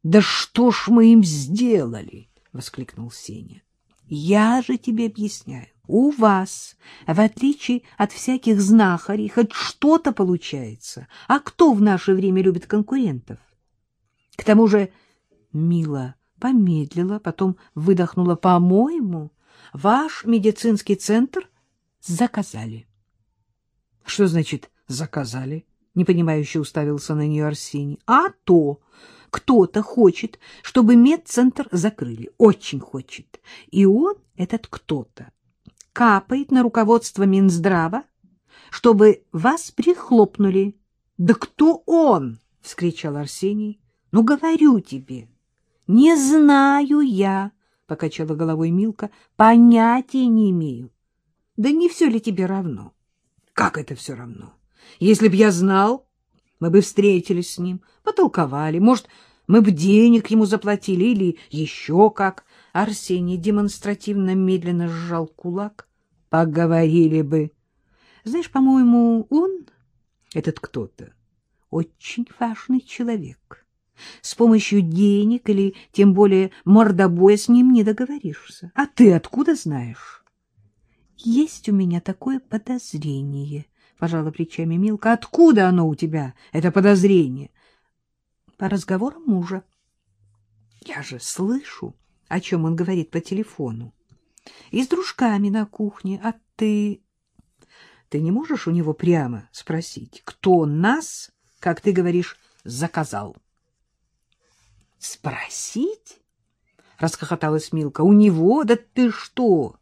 — Да что ж мы им сделали? — воскликнул Сеня. — Я же тебе объясняю. У вас, в отличие от всяких знахарей, хоть что-то получается. А кто в наше время любит конкурентов? К тому же Мила помедлила, потом выдохнула. По-моему, ваш медицинский центр заказали. — Что значит «заказали»? — непонимающе уставился на нее Арсений. — А то кто-то хочет, чтобы медцентр закрыли. Очень хочет. И он, этот кто-то, капает на руководство Минздрава, чтобы вас прихлопнули. — Да кто он? — вскричал Арсений. — Ну, говорю тебе. — Не знаю я, — покачала головой Милка, — понятия не имею. — Да не все ли тебе равно? — Как это все равно? Если б я знал, мы бы встретились с ним, потолковали, может, мы бы денег ему заплатили или еще как. Арсений демонстративно медленно сжал кулак. Поговорили бы. Знаешь, по-моему, он, этот кто-то, очень важный человек. С помощью денег или тем более мордобоя с ним не договоришься. А ты откуда знаешь? Есть у меня такое подозрение, — пожала плечами Милка. Откуда оно у тебя, это подозрение? По разговорам мужа. Я же слышу, о чем он говорит по телефону. И с дружками на кухне. А ты... Ты не можешь у него прямо спросить, кто нас, как ты говоришь, заказал? Спросить? Расхохоталась Милка. У него? Да ты что?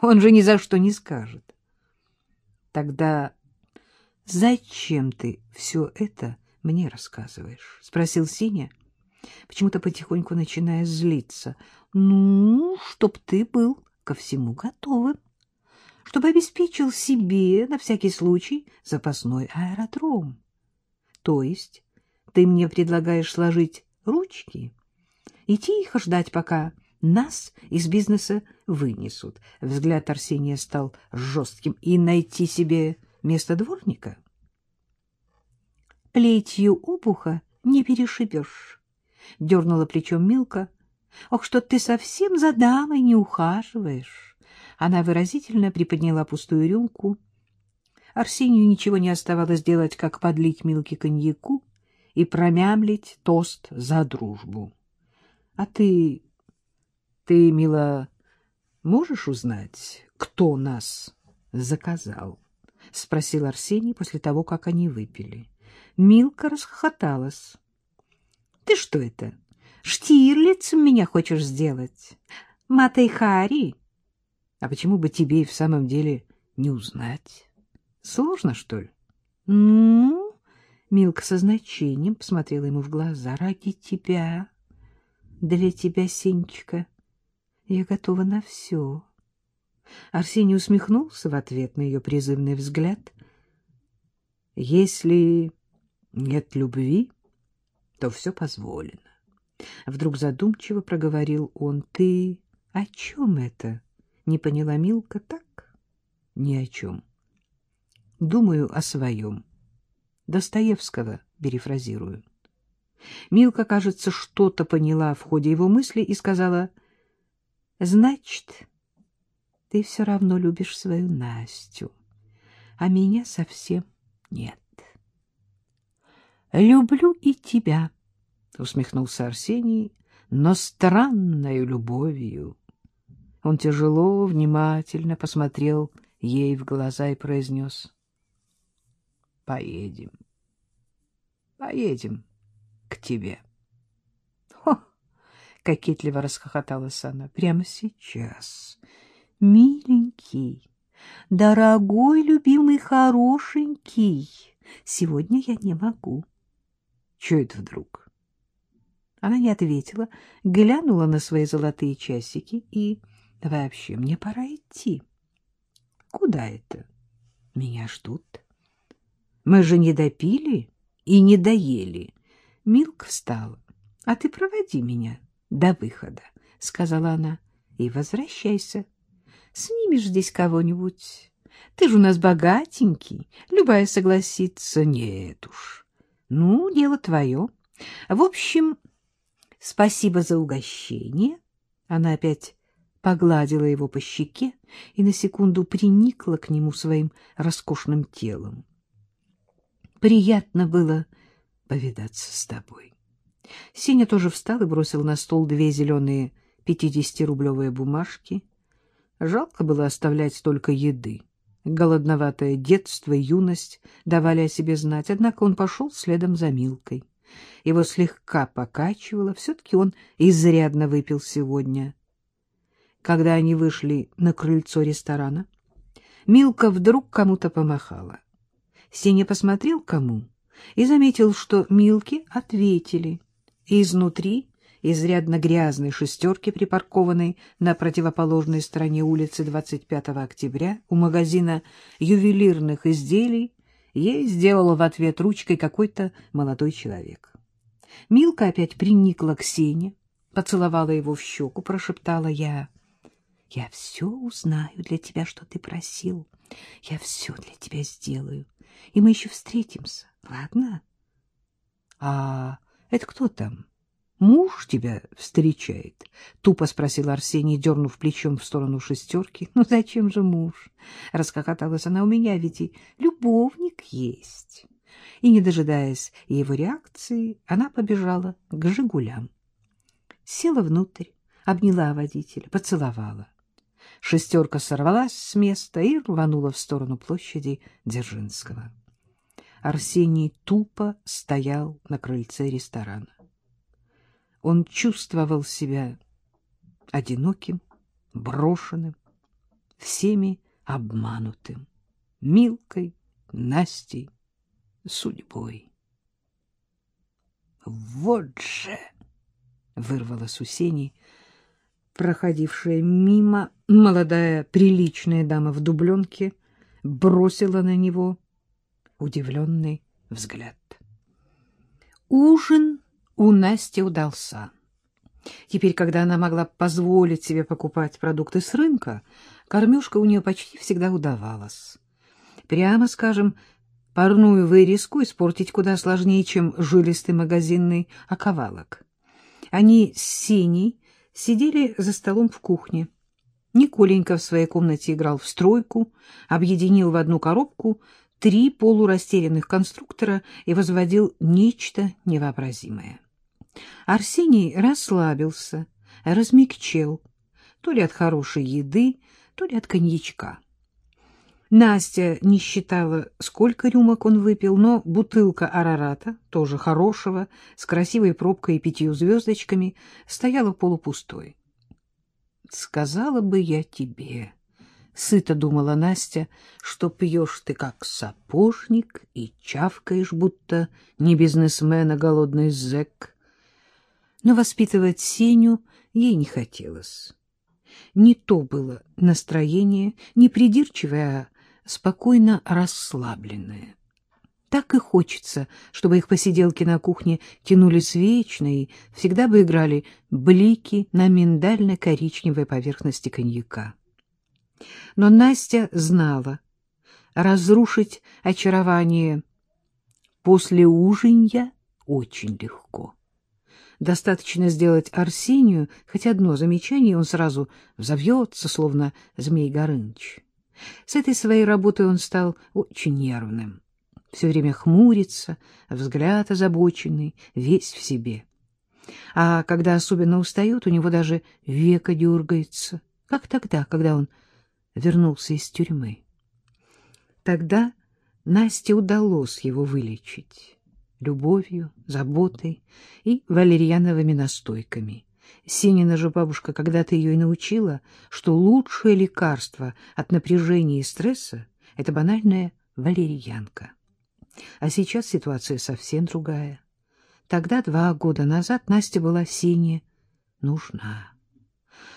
Он же ни за что не скажет. Тогда зачем ты все это мне рассказываешь? — спросил Синя, почему-то потихоньку начиная злиться. — Ну, чтоб ты был ко всему готовым, чтобы обеспечил себе на всякий случай запасной аэродром. То есть ты мне предлагаешь сложить ручки и тихо ждать, пока нас из бизнеса вынесут. Взгляд Арсения стал жестким. И найти себе место дворника? Плетью обуха не перешибешь, — дернула плечом Милка. — Ох, что ты совсем за дамой не ухаживаешь! Она выразительно приподняла пустую рюмку. Арсению ничего не оставалось делать, как подлить Милке коньяку и промямлить тост за дружбу. — А ты... ты, мила, можешь узнать, кто нас заказал? — спросил Арсений после того, как они выпили. Милка расхохоталась. — Ты что это, Штирлицем меня хочешь сделать? Матай Хари? А почему бы тебе и в самом деле не узнать? Сложно, что ли? — Ну, Милка со значением посмотрела ему в глаза. — Ради тебя, для тебя, Сенечка, я готова на все. Арсений усмехнулся в ответ на ее призывный взгляд. — Если нет любви, то все позволено. Вдруг задумчиво проговорил он. — Ты о чем это? — не поняла Милка. — Так? — Ни о чем. — Думаю о своем. Достоевского перефразирую. Милка, кажется, что-то поняла в ходе его мысли и сказала, — Значит, ты все равно любишь свою Настю, а меня совсем нет. — Люблю и тебя, — усмехнулся Арсений, — но странною любовью. Он тяжело, внимательно посмотрел ей в глаза и произнес. — Поедем. Поедем к тебе. Кокетливо расхохоталась она. — Прямо сейчас. Миленький, дорогой, любимый, хорошенький, сегодня я не могу. Чего это вдруг? Она не ответила, глянула на свои золотые часики и... Вообще, мне пора идти. Куда это? Меня ждут. Мы же не допили и не доели. Милка встала. А ты проводи меня до выхода, — сказала она, — и возвращайся. Снимешь здесь кого-нибудь. Ты же у нас богатенький. Любая согласится. Нет уж. Ну, дело твое. В общем, Спасибо за угощение. Она опять погладила его по щеке и на секунду приникла к нему своим роскошным телом. Приятно было повидаться с тобой. Сеня тоже встал и бросил на стол две зеленые пятидесятирублевые бумажки. Жалко было оставлять столько еды. Голодноватое детство юность давали о себе знать, однако он пошел следом за Милкой. Его слегка покачивало, все-таки он изрядно выпил сегодня. Когда они вышли на крыльцо ресторана, Милка вдруг кому-то помахала. Сеня посмотрел кому и заметил, что Милки ответили. Изнутри изрядно грязной шестерки, припаркованной на противоположной стороне улицы 25 октября у магазина ювелирных изделий, ей сделал в ответ ручкой какой-то молодой человек. Милка опять приникла к Сене, поцеловала его в щеку, прошептала я. «Я все узнаю для тебя, что ты просил. Я все для тебя сделаю. И мы еще встретимся, ладно?» «А это кто там?» Муж тебя встречает? — тупо спросил Арсений, дернув плечом в сторону шестерки. — Ну зачем же муж? — раскокоталась она. — У меня ведь и любовник есть. И, не дожидаясь его реакции, она побежала к «Жигулям». Села внутрь, обняла водителя, поцеловала. Шестерка сорвалась с места и рванула в сторону площади Дзержинского. Арсений тупо стоял на крыльце ресторана. Он чувствовал себя одиноким, брошенным, всеми обманутым, Милкой, Настей, судьбой. «Вот же!» — вырвалась у Сени, проходившая мимо молодая приличная дама в дубленке, бросила на него удивленный взгляд. Ужин у Насти удался. Теперь, когда она могла позволить себе покупать продукты с рынка, кормежка у нее почти всегда удавалась. Прямо скажем, парную вырезку испортить куда сложнее, чем жилистый магазинный оковалок. Они с Синей сидели за столом в кухне. Николенька в своей комнате играл в стройку, объединил в одну коробку три полурастерянных конструктора и возводил нечто невообразимое. Арсений расслабился, размягчел, то ли от хорошей еды, то ли от коньячка. Настя не считала, сколько рюмок он выпил, но бутылка арарата, тоже хорошего, с красивой пробкой и пятью звездочками, стояла полупустой. «Сказала бы я тебе», — сыто думала Настя, — что пьешь ты как сапожник и чавкаешь, будто не бизнесмен, а голодный зэк но воспитывать Сеню ей не хотелось. Не то было настроение, не придирчивое, а спокойно расслабленное. Так и хочется, чтобы их посиделки на кухне тянулись вечно и всегда бы играли блики на миндально-коричневой поверхности коньяка. Но Настя знала, разрушить очарование после ужинья очень легко. Достаточно сделать Арсению хоть одно замечание, и он сразу взовьется, словно змей Горыныч. С этой своей работой он стал очень нервным. Все время хмурится, взгляд озабоченный, весь в себе. А когда особенно устает, у него даже века дергается, как тогда, когда он вернулся из тюрьмы. Тогда Насте удалось его вылечить любовью, заботой и валерьяновыми настойками. Синина же бабушка когда-то ее и научила, что лучшее лекарство от напряжения и стресса — это банальная валерьянка. А сейчас ситуация совсем другая. Тогда, два года назад, Настя была Сине нужна.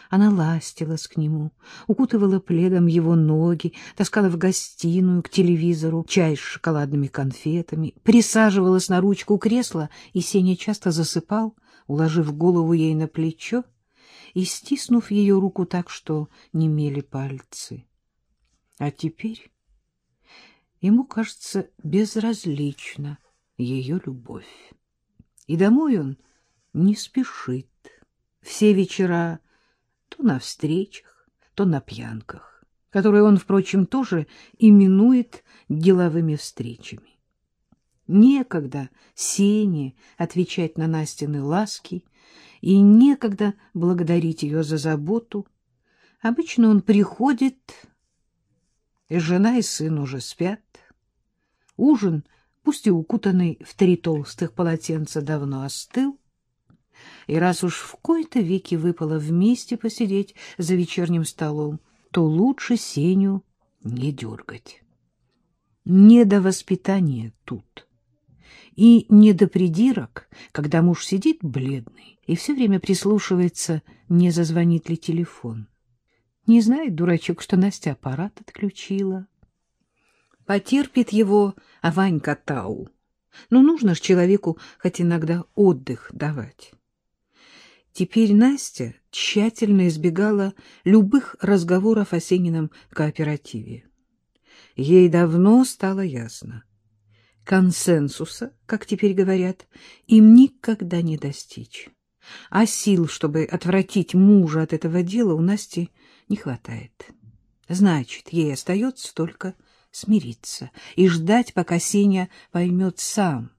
Она ластилась к нему, укутывала пледом его ноги, таскала в гостиную к телевизору чай с шоколадными конфетами, присаживалась на ручку кресла, и Сеня часто засыпал, уложив голову ей на плечо и стиснув ее руку так, что немели пальцы. А теперь ему кажется безразлична ее любовь. И домой он не спешит. Все вечера то на встречах, то на пьянках, которые он, впрочем, тоже именует деловыми встречами. Некогда Сене отвечать на Настины ласки и некогда благодарить ее за заботу. Обычно он приходит, и жена и сын уже спят. Ужин, пусть и укутанный в три толстых полотенца, давно остыл. И раз уж в кои-то веки выпало вместе посидеть за вечерним столом, то лучше Сеню не дергать. Не до воспитания тут. И не до придирок, когда муж сидит бледный и все время прислушивается, не зазвонит ли телефон. Не знает дурачок, что Настя аппарат отключила. Потерпит его а Ванька Тау. Но нужно ж человеку хоть иногда отдых давать. Теперь Настя тщательно избегала любых разговоров о Сенином кооперативе. Ей давно стало ясно. Консенсуса, как теперь говорят, им никогда не достичь. А сил, чтобы отвратить мужа от этого дела, у Насти не хватает. Значит, ей остается только смириться и ждать, пока Сеня поймет сам,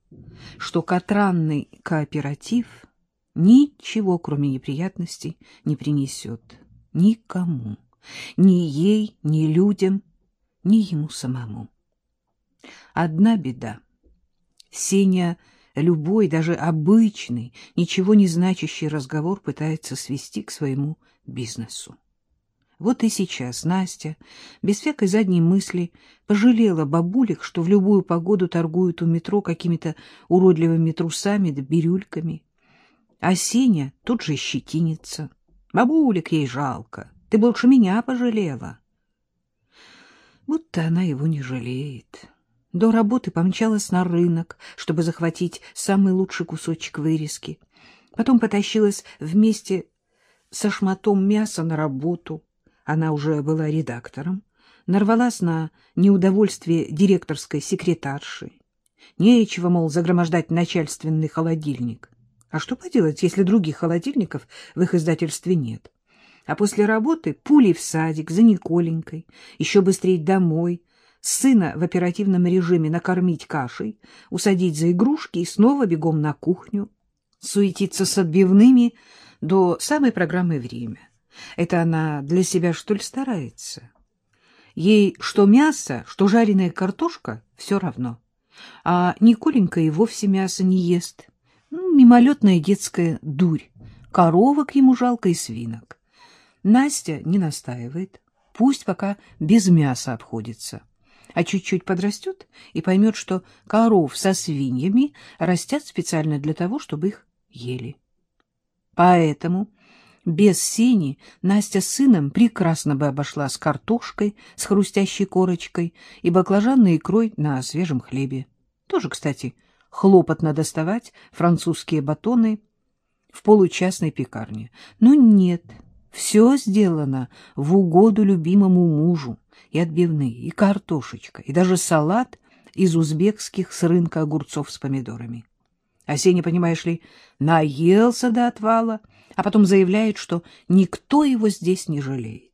что катранный кооператив — ничего, кроме неприятностей, не принесет никому, ни ей, ни людям, ни ему самому. Одна беда. Сеня любой, даже обычный, ничего не значащий разговор пытается свести к своему бизнесу. Вот и сейчас Настя, без всякой задней мысли, пожалела бабулек, что в любую погоду торгуют у метро какими-то уродливыми трусами да бирюльками. А Сеня тут же щетинится. Бабулек ей жалко. Ты больше меня пожалела. Будто она его не жалеет. До работы помчалась на рынок, чтобы захватить самый лучший кусочек вырезки. Потом потащилась вместе со шматом мяса на работу. Она уже была редактором. Нарвалась на неудовольствие директорской секретарши. Нечего, мол, загромождать начальственный холодильник. А что поделать, если других холодильников в их издательстве нет? А после работы пулей в садик за Николенькой, еще быстрее домой, сына в оперативном режиме накормить кашей, усадить за игрушки и снова бегом на кухню, суетиться с отбивными до самой программы «Время». Это она для себя, что ли, старается? Ей что мясо, что жареная картошка — все равно. А Николенька и вовсе мясо не ест. Мимолетная детская дурь. Коровок ему жалко и свинок. Настя не настаивает. Пусть пока без мяса обходится. А чуть-чуть подрастет и поймет, что коров со свиньями растят специально для того, чтобы их ели. Поэтому без сени Настя с сыном прекрасно бы обошла с картошкой, с хрустящей корочкой и баклажанной икрой на свежем хлебе. Тоже, кстати, хлопотно доставать французские батоны в получастной пекарне. Но нет, все сделано в угоду любимому мужу. И отбивные, и картошечка, и даже салат из узбекских с рынка огурцов с помидорами. Сеня, понимаешь ли, наелся до отвала, а потом заявляет, что никто его здесь не жалеет.